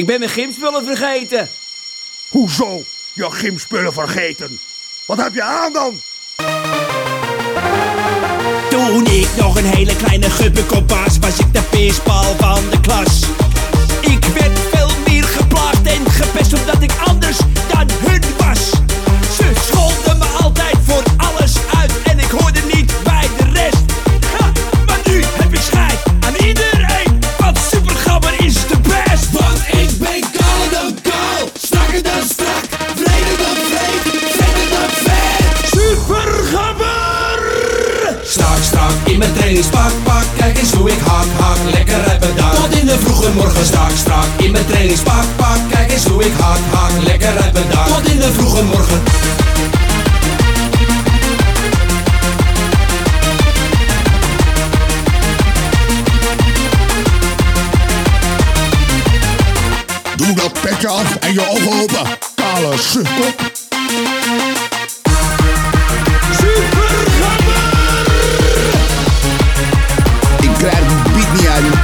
Ik ben mijn gymspullen vergeten. Hoezo? Je gymspullen vergeten. Wat heb je aan dan? Toen ik nog een hele kleine gubbenkop was, was ik de peersbal van de klas. Ik werd In mijn trainingspak, pak, kijk eens hoe ik hak, hak, lekker heb bedankt. Tot in de vroege morgen, strak, strak in mijn trainingspak, pak, kijk eens hoe ik hak, hak, lekker heb bedankt. Tot in de vroege morgen. Doe dat petje af en je ogen open. Kale sukkel.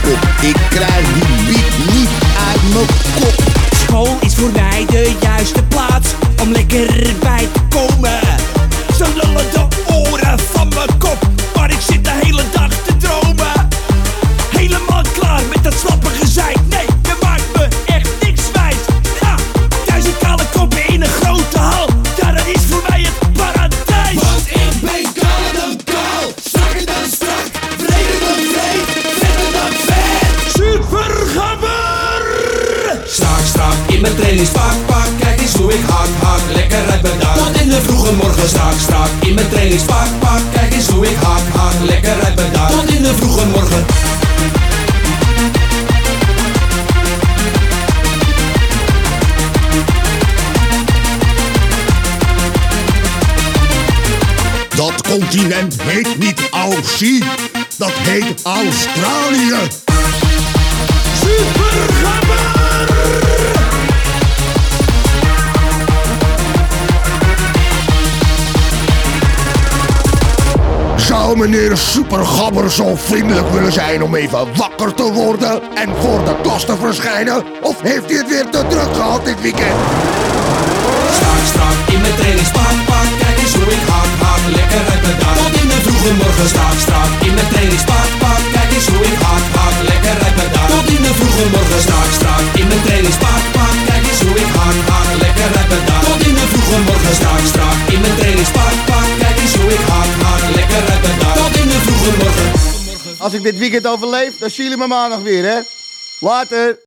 Kop. Ik krijg die beat niet uit mijn kop. Mijn trainingspak, pak, kijk eens hoe ik hak, hak, lekker heb bedankt. Tot in de vroege morgen, strak, strak in mijn trainingspak, pak, kijk eens hoe ik hak, hak, lekker heb bedankt. Tot in de vroege morgen. Dat continent heet niet Aussie. Dat heet Australië. Zou meneer Supergabber zo vriendelijk willen zijn om even wakker te worden en voor de klas te verschijnen? Of heeft hij het weer te druk gehad dit weekend? Strak, strak in mijn trainingspak, pak, kijk eens hoe ik hak, hak, lekker heb bedankt. Tot in de vroege morgen, strak, strak in mijn trainingspak, pak, kijk eens hoe ik hak, hak, lekker heb bedankt. Tot in de vroege morgen, strak, strak in mijn trainingspak, pak, kijk eens hoe ik hak, hak, lekker heb bedankt. Tot in de vroege morgen, strak, strak Als ik dit weekend overleef, dan zie jullie me maandag weer, hè? Later.